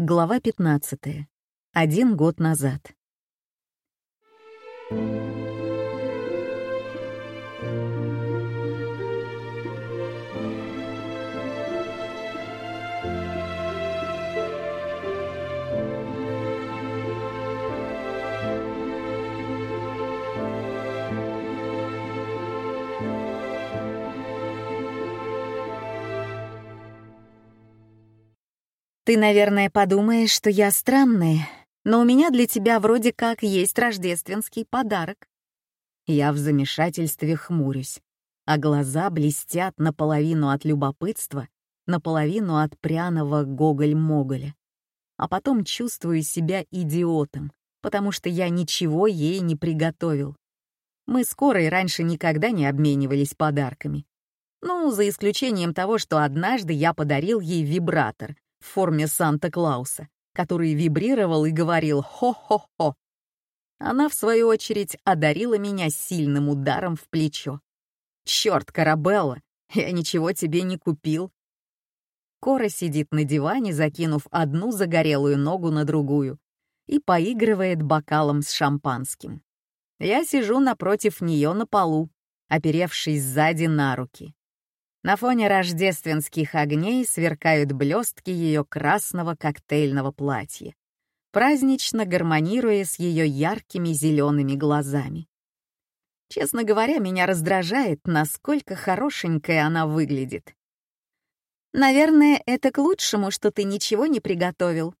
Глава 15. Один год назад. Ты, наверное, подумаешь, что я странная, но у меня для тебя вроде как есть рождественский подарок. Я в замешательстве хмурюсь, а глаза блестят наполовину от любопытства, наполовину от пряного гоголь-моголя. А потом чувствую себя идиотом, потому что я ничего ей не приготовил. Мы с раньше никогда не обменивались подарками. Ну, за исключением того, что однажды я подарил ей вибратор — в форме Санта-Клауса, который вибрировал и говорил «хо-хо-хо». Она, в свою очередь, одарила меня сильным ударом в плечо. «Чёрт, Карабелла, я ничего тебе не купил». Кора сидит на диване, закинув одну загорелую ногу на другую, и поигрывает бокалом с шампанским. Я сижу напротив нее на полу, оперевшись сзади на руки. На фоне рождественских огней сверкают блестки ее красного коктейльного платья, празднично гармонируя с ее яркими зелеными глазами. Честно говоря, меня раздражает, насколько хорошенькая она выглядит. Наверное, это к лучшему, что ты ничего не приготовил.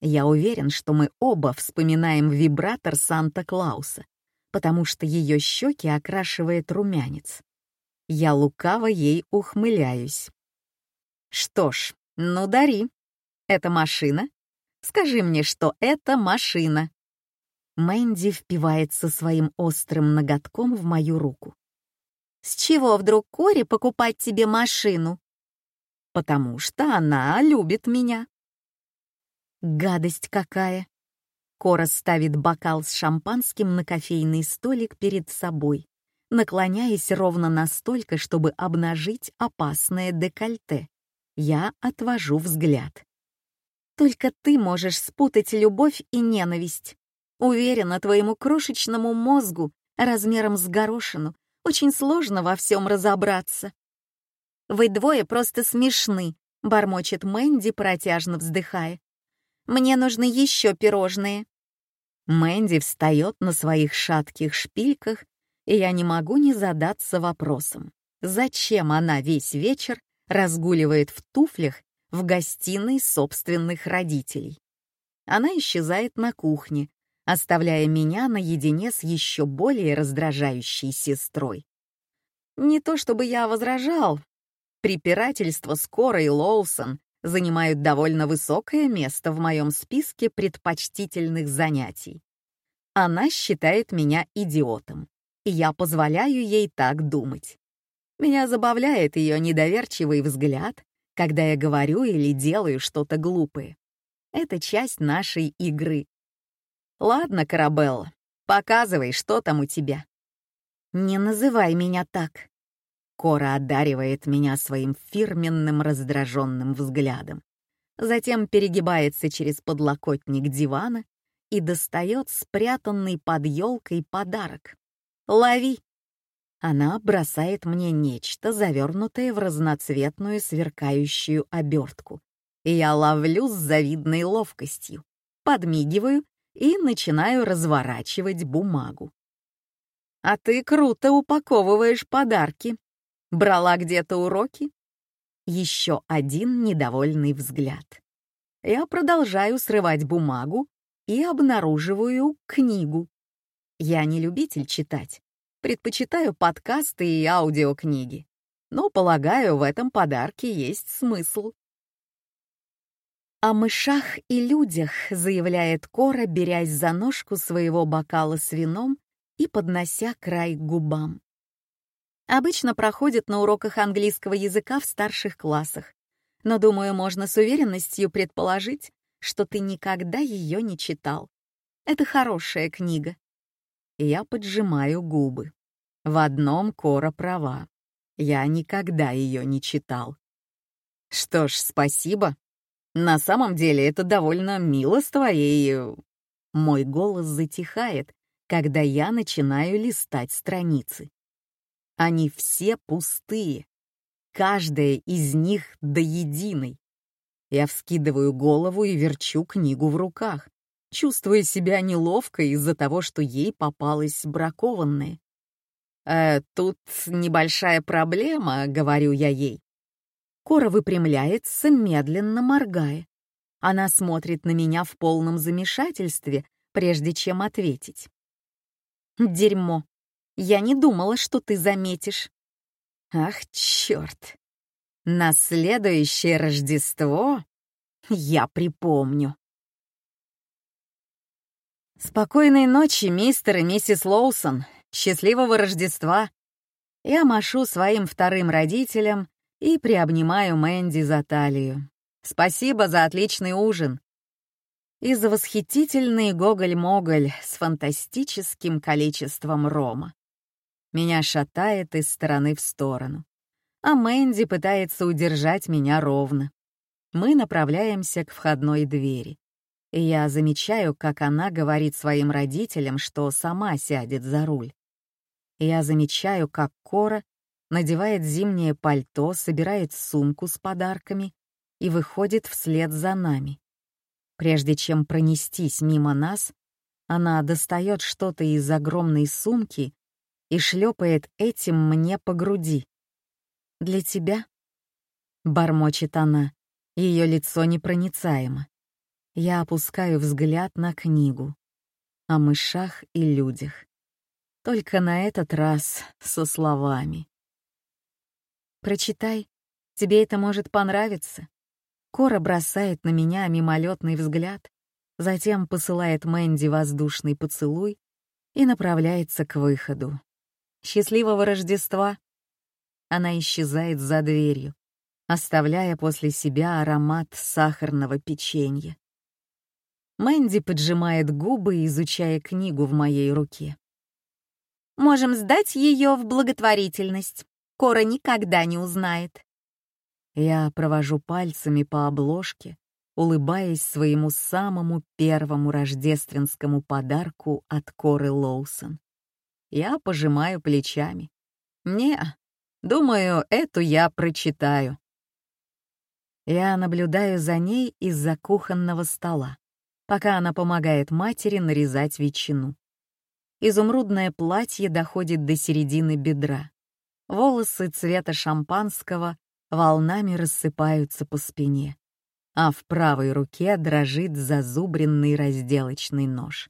Я уверен, что мы оба вспоминаем вибратор Санта-Клауса, потому что ее щеки окрашивает румянец. Я лукаво ей ухмыляюсь. Что ж, ну дари. Это машина? Скажи мне, что это машина. Мэнди впивается своим острым ноготком в мою руку. С чего вдруг Кори покупать тебе машину? Потому что она любит меня. Гадость какая. Кора ставит бокал с шампанским на кофейный столик перед собой наклоняясь ровно настолько, чтобы обнажить опасное декольте. Я отвожу взгляд. Только ты можешь спутать любовь и ненависть. Уверена, твоему крошечному мозгу, размером с горошину, очень сложно во всем разобраться. «Вы двое просто смешны», — бормочет Мэнди, протяжно вздыхая. «Мне нужны еще пирожные». Мэнди встает на своих шатких шпильках и я не могу не задаться вопросом, зачем она весь вечер разгуливает в туфлях в гостиной собственных родителей. Она исчезает на кухне, оставляя меня наедине с еще более раздражающей сестрой. Не то чтобы я возражал. Препирательство с Корой Лоусон занимают довольно высокое место в моем списке предпочтительных занятий. Она считает меня идиотом и я позволяю ей так думать. Меня забавляет ее недоверчивый взгляд, когда я говорю или делаю что-то глупое. Это часть нашей игры. Ладно, Карабелла, показывай, что там у тебя. Не называй меня так. Кора одаривает меня своим фирменным раздраженным взглядом. Затем перегибается через подлокотник дивана и достает спрятанный под елкой подарок. Лови!» Она бросает мне нечто, завернутое в разноцветную сверкающую обертку. Я ловлю с завидной ловкостью, подмигиваю и начинаю разворачивать бумагу. «А ты круто упаковываешь подарки. Брала где-то уроки?» Еще один недовольный взгляд. Я продолжаю срывать бумагу и обнаруживаю книгу. Я не любитель читать. Предпочитаю подкасты и аудиокниги. Но, полагаю, в этом подарке есть смысл. «О мышах и людях», — заявляет Кора, берясь за ножку своего бокала с вином и поднося край к губам. Обычно проходит на уроках английского языка в старших классах, но, думаю, можно с уверенностью предположить, что ты никогда ее не читал. Это хорошая книга. Я поджимаю губы. В одном Кора права. Я никогда ее не читал. Что ж, спасибо. На самом деле это довольно мило с твоей... э, Мой голос затихает, когда я начинаю листать страницы. Они все пустые. Каждая из них до единой. Я вскидываю голову и верчу книгу в руках, чувствуя себя неловко из-за того, что ей попалась бракованная. «Э, «Тут небольшая проблема», — говорю я ей. Кора выпрямляется, медленно моргая. Она смотрит на меня в полном замешательстве, прежде чем ответить. «Дерьмо. Я не думала, что ты заметишь». «Ах, черт! На следующее Рождество я припомню». «Спокойной ночи, мистер и миссис Лоусон. Счастливого Рождества!» Я машу своим вторым родителям и приобнимаю Мэнди за талию. «Спасибо за отличный ужин!» И за восхитительный гоголь-моголь с фантастическим количеством рома. Меня шатает из стороны в сторону, а Мэнди пытается удержать меня ровно. Мы направляемся к входной двери и я замечаю, как она говорит своим родителям, что сама сядет за руль. Я замечаю, как Кора надевает зимнее пальто, собирает сумку с подарками и выходит вслед за нами. Прежде чем пронестись мимо нас, она достает что-то из огромной сумки и шлепает этим мне по груди. «Для тебя?» — бормочет она, ее лицо непроницаемо. Я опускаю взгляд на книгу о мышах и людях. Только на этот раз со словами. «Прочитай, тебе это может понравиться». Кора бросает на меня мимолетный взгляд, затем посылает Мэнди воздушный поцелуй и направляется к выходу. «Счастливого Рождества!» Она исчезает за дверью, оставляя после себя аромат сахарного печенья. Мэнди поджимает губы, изучая книгу в моей руке. «Можем сдать ее в благотворительность. Кора никогда не узнает». Я провожу пальцами по обложке, улыбаясь своему самому первому рождественскому подарку от Коры Лоусон. Я пожимаю плечами. «Не, думаю, эту я прочитаю». Я наблюдаю за ней из-за кухонного стола пока она помогает матери нарезать ветчину. Изумрудное платье доходит до середины бедра. Волосы цвета шампанского волнами рассыпаются по спине, а в правой руке дрожит зазубренный разделочный нож.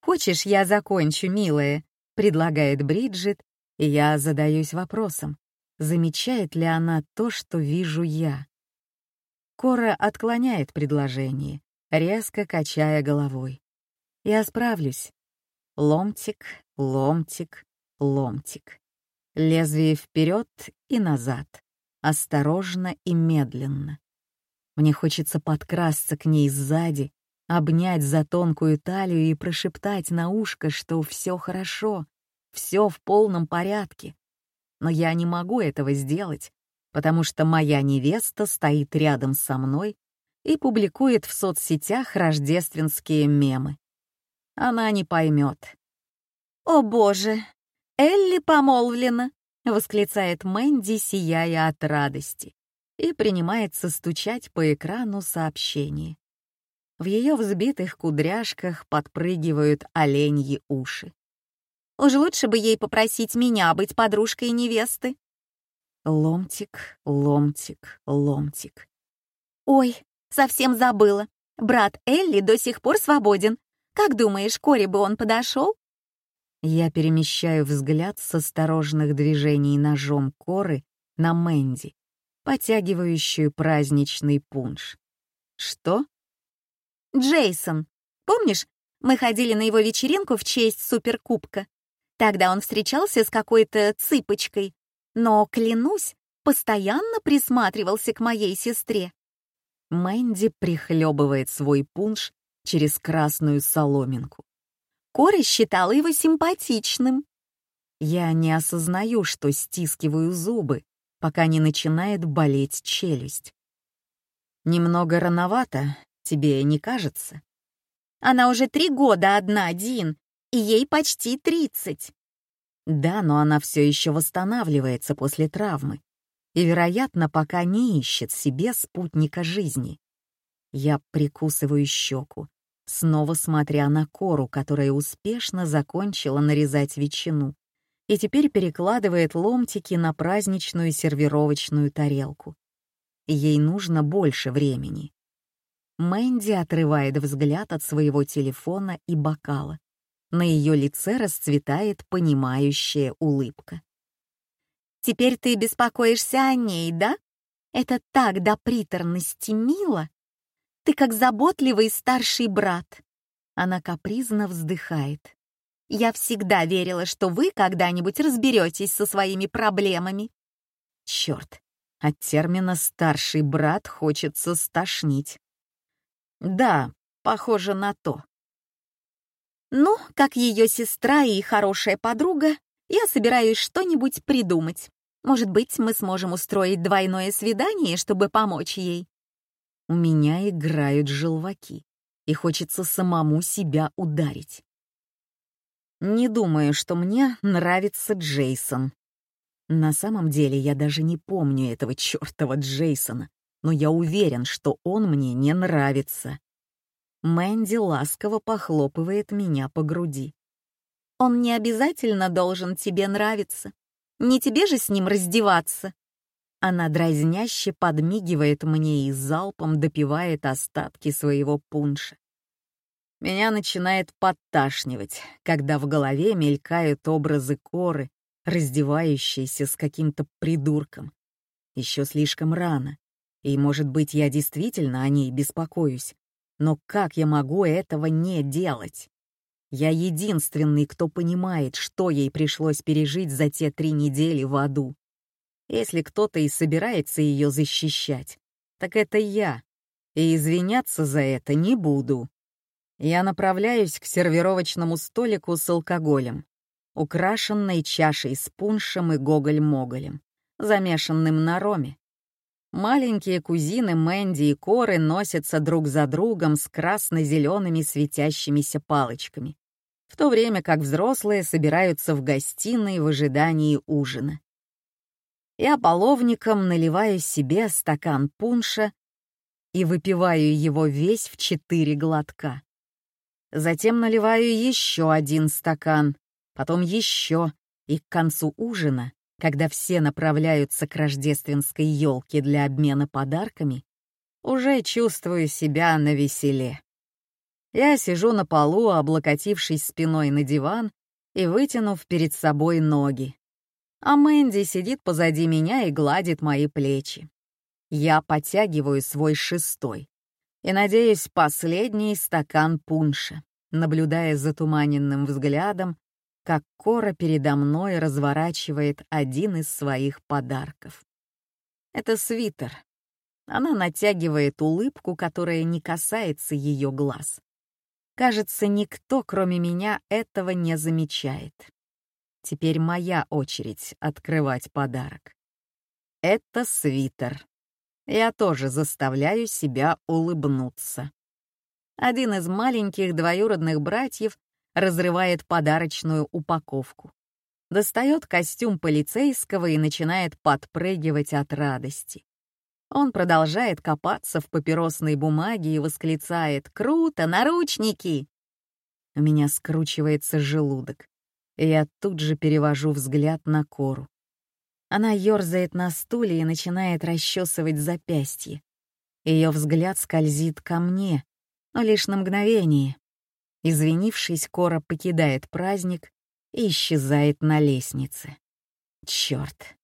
«Хочешь, я закончу, милая?» — предлагает Бриджит, и я задаюсь вопросом, замечает ли она то, что вижу я. Кора отклоняет предложение, резко качая головой. «Я справлюсь. Ломтик, ломтик, ломтик. Лезвие вперед и назад. Осторожно и медленно. Мне хочется подкрасться к ней сзади, обнять за тонкую талию и прошептать на ушко, что все хорошо, все в полном порядке. Но я не могу этого сделать, потому что моя невеста стоит рядом со мной и публикует в соцсетях рождественские мемы. Она не поймет. «О боже, Элли помолвлена!» — восклицает Мэнди, сияя от радости, и принимается стучать по экрану сообщение. В ее взбитых кудряшках подпрыгивают оленьи уши. «Уж лучше бы ей попросить меня быть подружкой невесты». Ломтик, ломтик, ломтик. «Ой, Совсем забыла. Брат Элли до сих пор свободен. Как думаешь, Кори бы он подошел? Я перемещаю взгляд с осторожных движений ножом Коры на Мэнди, потягивающую праздничный пунш. Что? Джейсон. Помнишь, мы ходили на его вечеринку в честь суперкубка? Тогда он встречался с какой-то цыпочкой, но, клянусь, постоянно присматривался к моей сестре. Мэнди прихлебывает свой пунш через красную соломинку. Кори считала его симпатичным. Я не осознаю, что стискиваю зубы, пока не начинает болеть челюсть. Немного рановато, тебе не кажется? Она уже три года одна, Дин, и ей почти тридцать. Да, но она все еще восстанавливается после травмы и, вероятно, пока не ищет себе спутника жизни. Я прикусываю щеку, снова смотря на кору, которая успешно закончила нарезать ветчину и теперь перекладывает ломтики на праздничную сервировочную тарелку. Ей нужно больше времени. Мэнди отрывает взгляд от своего телефона и бокала. На ее лице расцветает понимающая улыбка. «Теперь ты беспокоишься о ней, да? Это так до приторности мило. Ты как заботливый старший брат». Она капризно вздыхает. «Я всегда верила, что вы когда-нибудь разберетесь со своими проблемами». Черт, от термина «старший брат» хочется стошнить. Да, похоже на то. Ну, как ее сестра и хорошая подруга, я собираюсь что-нибудь придумать. Может быть, мы сможем устроить двойное свидание, чтобы помочь ей. У меня играют желваки, и хочется самому себя ударить. Не думаю, что мне нравится Джейсон. На самом деле я даже не помню этого чертова Джейсона, но я уверен, что он мне не нравится. Мэнди ласково похлопывает меня по груди. «Он не обязательно должен тебе нравиться. Не тебе же с ним раздеваться». Она дразняще подмигивает мне и залпом допивает остатки своего пунша. Меня начинает подташнивать, когда в голове мелькают образы коры, раздевающейся с каким-то придурком. Еще слишком рано, и, может быть, я действительно о ней беспокоюсь, но как я могу этого не делать? Я единственный, кто понимает, что ей пришлось пережить за те три недели в аду. Если кто-то и собирается ее защищать, так это я, и извиняться за это не буду. Я направляюсь к сервировочному столику с алкоголем, украшенной чашей с пуншем и гоголь-моголем, замешанным на роме. Маленькие кузины Мэнди и Коры носятся друг за другом с красно-зелеными светящимися палочками, в то время как взрослые собираются в гостиной в ожидании ужина. Я половником наливаю себе стакан пунша и выпиваю его весь в четыре глотка. Затем наливаю еще один стакан, потом еще, и к концу ужина когда все направляются к рождественской елке для обмена подарками, уже чувствую себя на веселе. Я сижу на полу, облокотившись спиной на диван и вытянув перед собой ноги. А Мэнди сидит позади меня и гладит мои плечи. Я подтягиваю свой шестой и, надеюсь, последний стакан пунша, наблюдая за туманенным взглядом как Кора передо мной разворачивает один из своих подарков. Это свитер. Она натягивает улыбку, которая не касается ее глаз. Кажется, никто, кроме меня, этого не замечает. Теперь моя очередь открывать подарок. Это свитер. Я тоже заставляю себя улыбнуться. Один из маленьких двоюродных братьев разрывает подарочную упаковку. Достает костюм полицейского и начинает подпрыгивать от радости. Он продолжает копаться в папиросной бумаге и восклицает «Круто! Наручники!» У меня скручивается желудок, и я тут же перевожу взгляд на Кору. Она ёрзает на стуле и начинает расчесывать запястье. Ее взгляд скользит ко мне, но лишь на мгновение. Извинившись, Кора покидает праздник и исчезает на лестнице. Черт.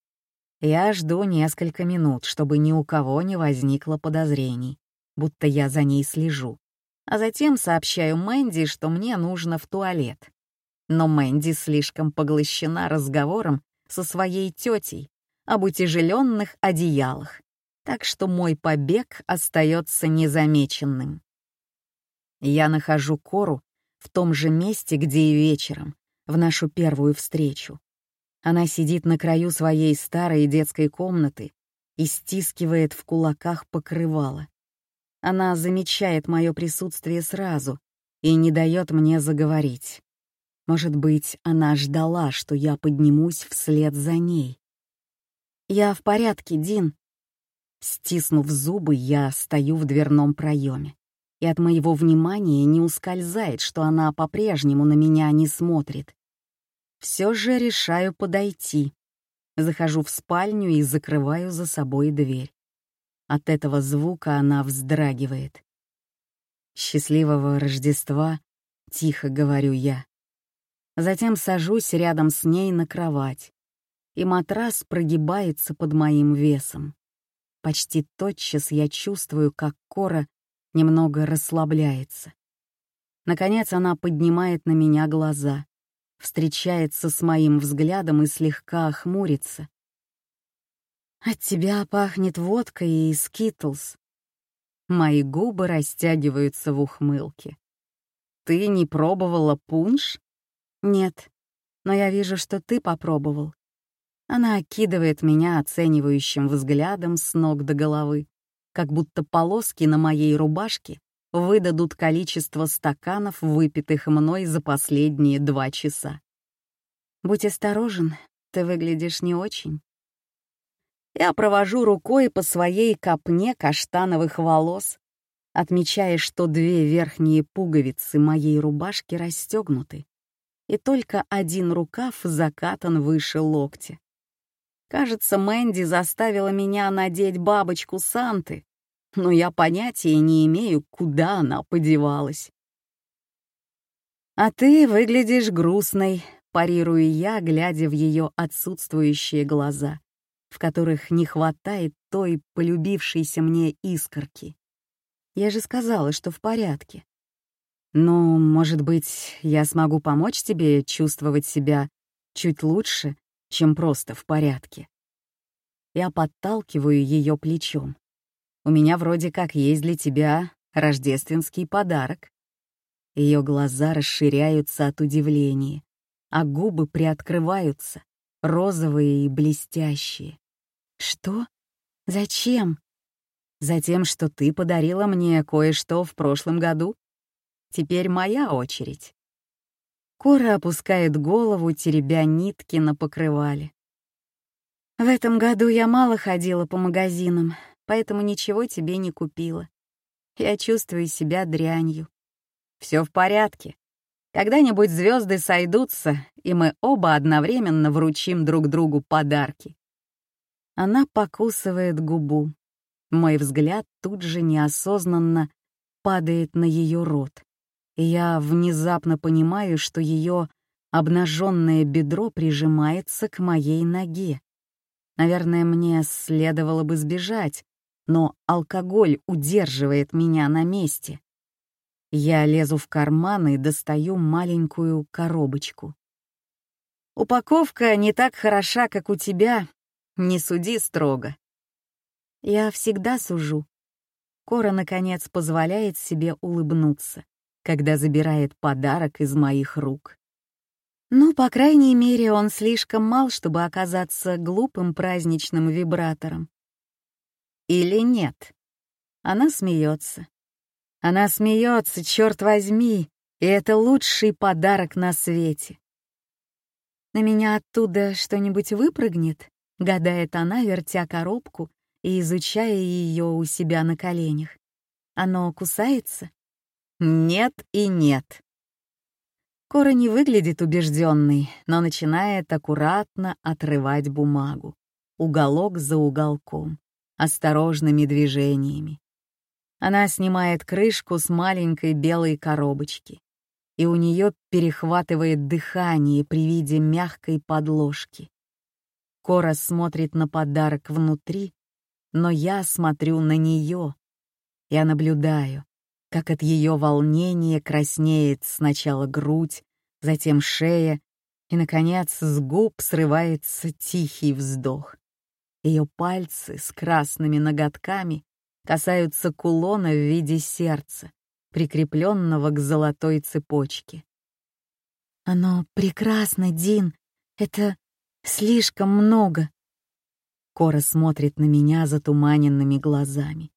Я жду несколько минут, чтобы ни у кого не возникло подозрений, будто я за ней слежу. А затем сообщаю Мэнди, что мне нужно в туалет. Но Мэнди слишком поглощена разговором со своей тетей об утяжеленных одеялах, так что мой побег остается незамеченным. Я нахожу Кору в том же месте, где и вечером, в нашу первую встречу. Она сидит на краю своей старой детской комнаты и стискивает в кулаках покрывало, Она замечает мое присутствие сразу и не дает мне заговорить. Может быть, она ждала, что я поднимусь вслед за ней. «Я в порядке, Дин». Стиснув зубы, я стою в дверном проеме, и от моего внимания не ускользает, что она по-прежнему на меня не смотрит. Все же решаю подойти. Захожу в спальню и закрываю за собой дверь. От этого звука она вздрагивает. «Счастливого Рождества!» — тихо говорю я. Затем сажусь рядом с ней на кровать, и матрас прогибается под моим весом. Почти тотчас я чувствую, как кора немного расслабляется. Наконец она поднимает на меня глаза, встречается с моим взглядом и слегка охмурится. «От тебя пахнет водкой и скитлс». Мои губы растягиваются в ухмылке. «Ты не пробовала пунш?» «Нет, но я вижу, что ты попробовал». Она окидывает меня оценивающим взглядом с ног до головы, как будто полоски на моей рубашке выдадут количество стаканов, выпитых мной за последние два часа. «Будь осторожен, ты выглядишь не очень». Я провожу рукой по своей копне каштановых волос, отмечая, что две верхние пуговицы моей рубашки расстегнуты, и только один рукав закатан выше локтя. Кажется, Мэнди заставила меня надеть бабочку Санты, но я понятия не имею, куда она подевалась. «А ты выглядишь грустной», — парирую я, глядя в ее отсутствующие глаза, в которых не хватает той полюбившейся мне искорки. Я же сказала, что в порядке. «Ну, может быть, я смогу помочь тебе чувствовать себя чуть лучше, чем просто в порядке?» Я подталкиваю ее плечом. У меня вроде как есть для тебя рождественский подарок». Ее глаза расширяются от удивления, а губы приоткрываются, розовые и блестящие. «Что? Зачем?» «Затем, что ты подарила мне кое-что в прошлом году. Теперь моя очередь». Кора опускает голову, теребя нитки на покрывале. «В этом году я мало ходила по магазинам, поэтому ничего тебе не купила. Я чувствую себя дрянью. Все в порядке. Когда-нибудь звезды сойдутся, и мы оба одновременно вручим друг другу подарки. Она покусывает губу. Мой взгляд тут же неосознанно падает на ее рот. И я внезапно понимаю, что ее обнаженное бедро прижимается к моей ноге. Наверное, мне следовало бы сбежать, но алкоголь удерживает меня на месте. Я лезу в карман и достаю маленькую коробочку. «Упаковка не так хороша, как у тебя. Не суди строго». Я всегда сужу. Кора, наконец, позволяет себе улыбнуться, когда забирает подарок из моих рук. Ну, по крайней мере, он слишком мал, чтобы оказаться глупым праздничным вибратором. Или нет? Она смеется. Она смеется, черт возьми, и это лучший подарок на свете. На меня оттуда что-нибудь выпрыгнет, гадает она, вертя коробку и изучая ее у себя на коленях. Оно кусается? Нет и нет. Кора не выглядит убежденной, но начинает аккуратно отрывать бумагу, уголок за уголком осторожными движениями. Она снимает крышку с маленькой белой коробочки, и у нее перехватывает дыхание при виде мягкой подложки. Кора смотрит на подарок внутри, но я смотрю на нее. Я наблюдаю, как от ее волнения краснеет сначала грудь, затем шея, и, наконец, с губ срывается тихий вздох. Ее пальцы с красными ноготками касаются кулона в виде сердца, прикрепленного к золотой цепочке. «Оно прекрасно, Дин. Это слишком много». Кора смотрит на меня затуманенными глазами.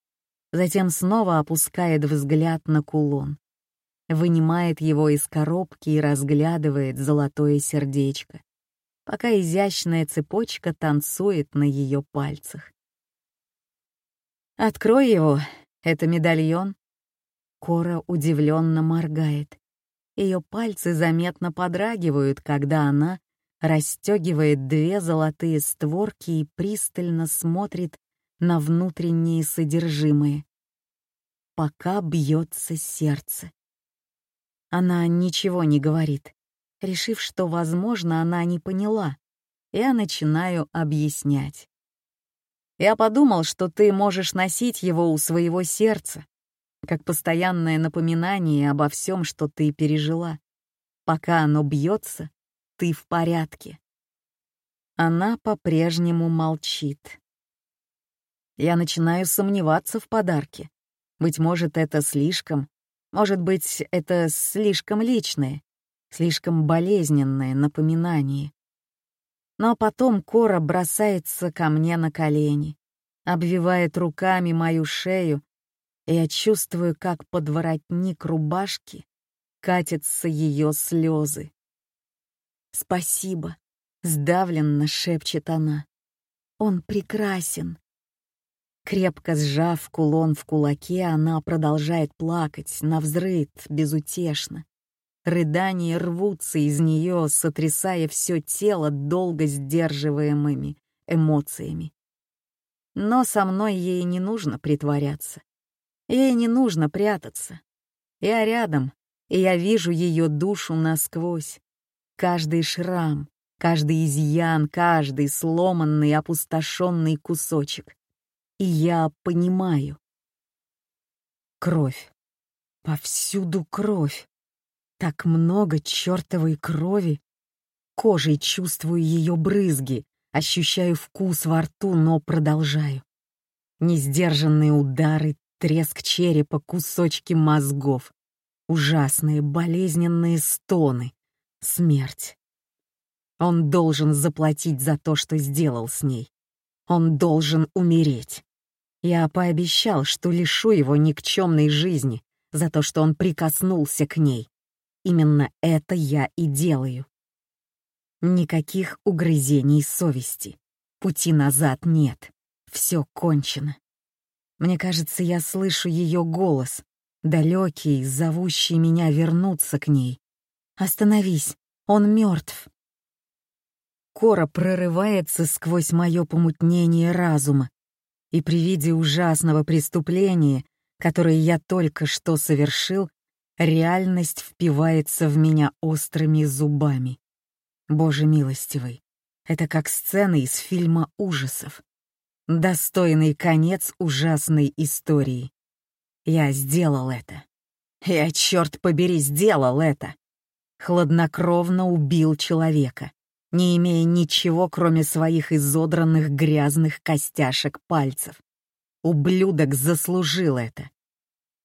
Затем снова опускает взгляд на кулон, вынимает его из коробки и разглядывает золотое сердечко, пока изящная цепочка танцует на ее пальцах. «Открой его, это медальон». Кора удивленно моргает. Ее пальцы заметно подрагивают, когда она расстегивает две золотые створки и пристально смотрит на внутренние содержимые. Пока бьется сердце. Она ничего не говорит. Решив, что, возможно, она не поняла, я начинаю объяснять. Я подумал, что ты можешь носить его у своего сердца, как постоянное напоминание обо всем, что ты пережила. Пока оно бьется, ты в порядке. Она по-прежнему молчит. Я начинаю сомневаться в подарке. Быть может, это слишком, может быть, это слишком личное, слишком болезненное напоминание. Но потом Кора бросается ко мне на колени, обвивает руками мою шею, и я чувствую, как под воротник рубашки катятся ее слезы. «Спасибо», — сдавленно шепчет она. «Он прекрасен». Крепко сжав кулон в кулаке, она продолжает плакать, навзрыд, безутешно. Рыдания рвутся из нее, сотрясая все тело долго сдерживаемыми эмоциями. Но со мной ей не нужно притворяться. Ей не нужно прятаться. Я рядом, и я вижу ее душу насквозь. Каждый шрам, каждый изъян, каждый сломанный, опустошенный кусочек. И я понимаю. Кровь. Повсюду кровь. Так много чертовой крови. Кожей чувствую ее брызги, ощущаю вкус во рту, но продолжаю. Несдержанные удары, треск черепа, кусочки мозгов. Ужасные болезненные стоны. Смерть. Он должен заплатить за то, что сделал с ней. Он должен умереть. Я пообещал, что лишу его никчемной жизни за то, что он прикоснулся к ней. Именно это я и делаю. Никаких угрызений совести. Пути назад нет. Все кончено. Мне кажется, я слышу ее голос, далекий, зовущий меня вернуться к ней. «Остановись, он мертв. Кора прорывается сквозь мое помутнение разума, и при виде ужасного преступления, которое я только что совершил, Реальность впивается в меня острыми зубами. Боже милостивый, это как сцена из фильма ужасов. Достойный конец ужасной истории. Я сделал это. Я, черт побери, сделал это. Хладнокровно убил человека, не имея ничего, кроме своих изодранных грязных костяшек пальцев. Ублюдок заслужил это.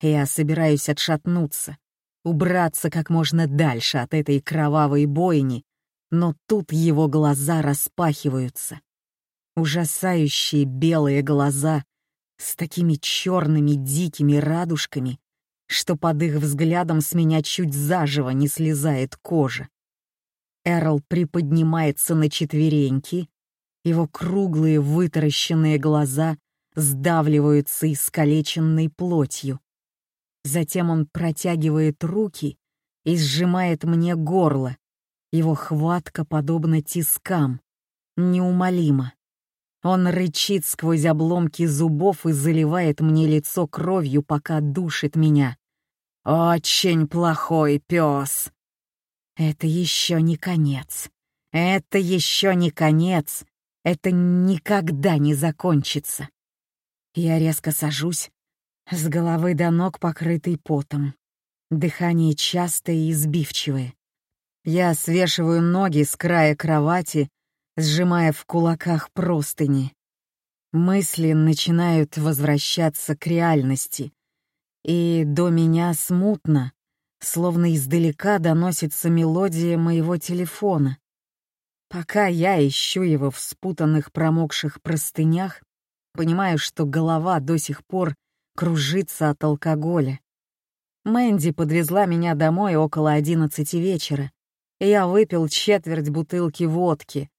Я собираюсь отшатнуться, убраться как можно дальше от этой кровавой бойни, но тут его глаза распахиваются. Ужасающие белые глаза с такими черными дикими радужками, что под их взглядом с меня чуть заживо не слезает кожа. Эрл приподнимается на четвереньки, его круглые вытаращенные глаза сдавливаются искалеченной плотью. Затем он протягивает руки и сжимает мне горло. Его хватка подобна тискам, неумолимо. Он рычит сквозь обломки зубов и заливает мне лицо кровью, пока душит меня. «Очень плохой пес!» Это еще не конец. Это еще не конец. Это никогда не закончится. Я резко сажусь, с головы до ног покрытый потом. Дыхание частое и избивчивое. Я свешиваю ноги с края кровати, сжимая в кулаках простыни. Мысли начинают возвращаться к реальности, и до меня смутно, словно издалека доносится мелодия моего телефона. Пока я ищу его в спутанных промокших простынях, понимаю, что голова до сих пор кружится от алкоголя. Мэнди подвезла меня домой около одиннадцати вечера, и я выпил четверть бутылки водки,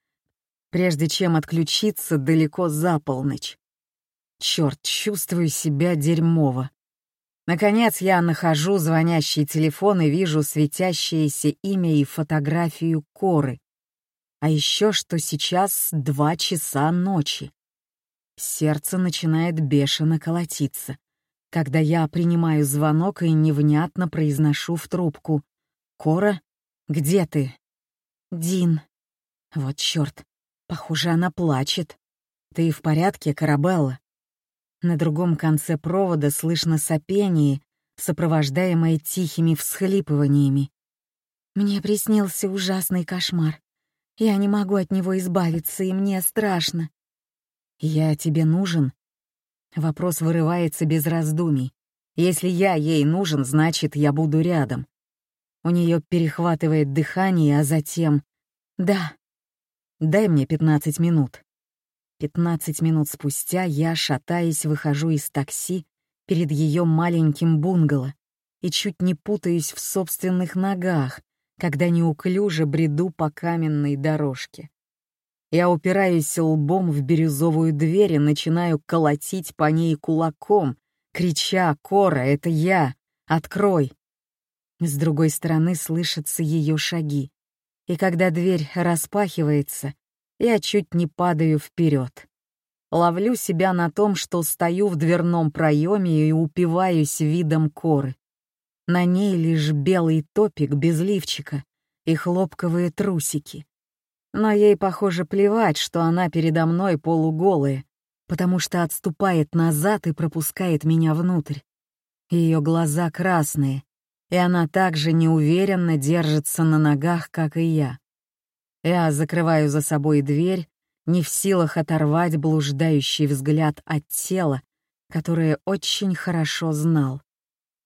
прежде чем отключиться далеко за полночь. Черт, чувствую себя дерьмово. Наконец я нахожу звонящий телефон и вижу светящееся имя и фотографию Коры. А еще что сейчас два часа ночи. Сердце начинает бешено колотиться, когда я принимаю звонок и невнятно произношу в трубку. «Кора, где ты?» «Дин». Вот черт, похоже, она плачет. «Ты в порядке, Карабелла?» На другом конце провода слышно сопение, сопровождаемое тихими всхлипываниями. Мне приснился ужасный кошмар. Я не могу от него избавиться, и мне страшно. «Я тебе нужен?» Вопрос вырывается без раздумий. Если я ей нужен, значит, я буду рядом. У нее перехватывает дыхание, а затем... «Да». «Дай мне 15 минут». Пятнадцать минут спустя я, шатаясь, выхожу из такси перед ее маленьким бунгало и чуть не путаюсь в собственных ногах, когда неуклюже бреду по каменной дорожке. Я упираюсь лбом в бирюзовую дверь и начинаю колотить по ней кулаком, крича «Кора, это я! Открой!» С другой стороны слышатся ее шаги, и когда дверь распахивается, я чуть не падаю вперед. Ловлю себя на том, что стою в дверном проеме и упиваюсь видом коры. На ней лишь белый топик без лифчика и хлопковые трусики. Но ей, похоже, плевать, что она передо мной полуголая, потому что отступает назад и пропускает меня внутрь. Ее глаза красные, и она также неуверенно держится на ногах, как и я. Я закрываю за собой дверь, не в силах оторвать блуждающий взгляд от тела, которое очень хорошо знал.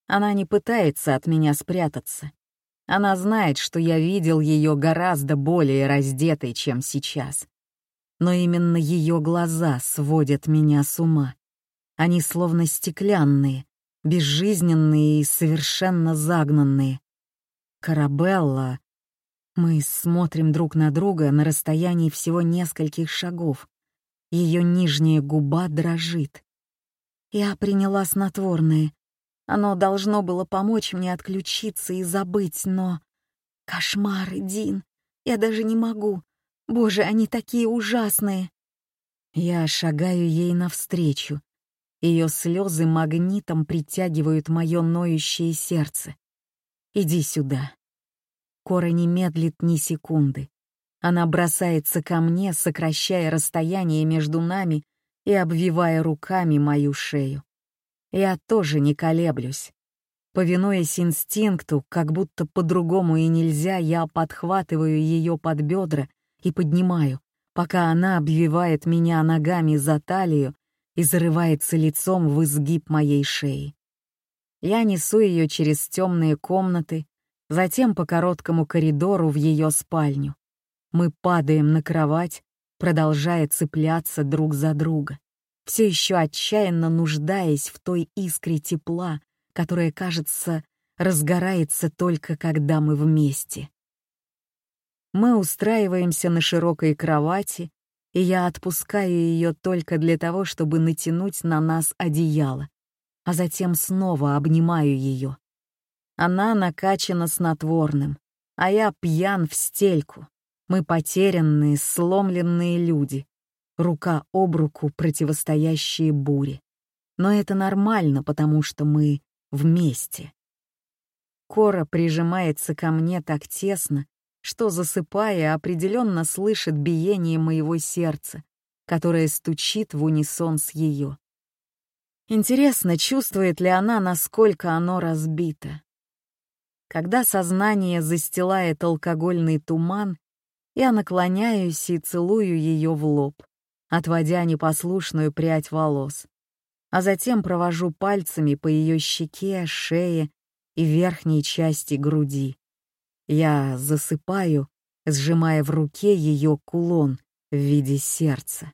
Она не пытается от меня спрятаться. Она знает, что я видел ее гораздо более раздетой, чем сейчас. Но именно ее глаза сводят меня с ума. Они словно стеклянные, безжизненные и совершенно загнанные. Карабелла мы смотрим друг на друга на расстоянии всего нескольких шагов. Ее нижняя губа дрожит. Я приняла снотворное. Оно должно было помочь мне отключиться и забыть, но... Кошмары, Дин. Я даже не могу. Боже, они такие ужасные. Я шагаю ей навстречу. Ее слезы магнитом притягивают мое ноющее сердце. Иди сюда. Кора не медлит ни секунды. Она бросается ко мне, сокращая расстояние между нами и обвивая руками мою шею. Я тоже не колеблюсь. Повинуясь инстинкту, как будто по-другому и нельзя, я подхватываю ее под бедра и поднимаю, пока она обвивает меня ногами за талию и зарывается лицом в изгиб моей шеи. Я несу ее через темные комнаты, затем по короткому коридору в ее спальню. Мы падаем на кровать, продолжая цепляться друг за друга, все еще отчаянно нуждаясь в той искре тепла, которая, кажется, разгорается только когда мы вместе. Мы устраиваемся на широкой кровати, и я отпускаю ее только для того, чтобы натянуть на нас одеяло, а затем снова обнимаю ее. Она накачана снотворным, а я пьян в стельку. Мы потерянные, сломленные люди, рука об руку противостоящие буре. Но это нормально, потому что мы вместе. Кора прижимается ко мне так тесно, что, засыпая, определенно слышит биение моего сердца, которое стучит в унисон с ее. Интересно, чувствует ли она, насколько оно разбито. Когда сознание застилает алкогольный туман, я наклоняюсь и целую ее в лоб, отводя непослушную прядь волос, а затем провожу пальцами по ее щеке, шее и верхней части груди. Я засыпаю, сжимая в руке ее кулон в виде сердца.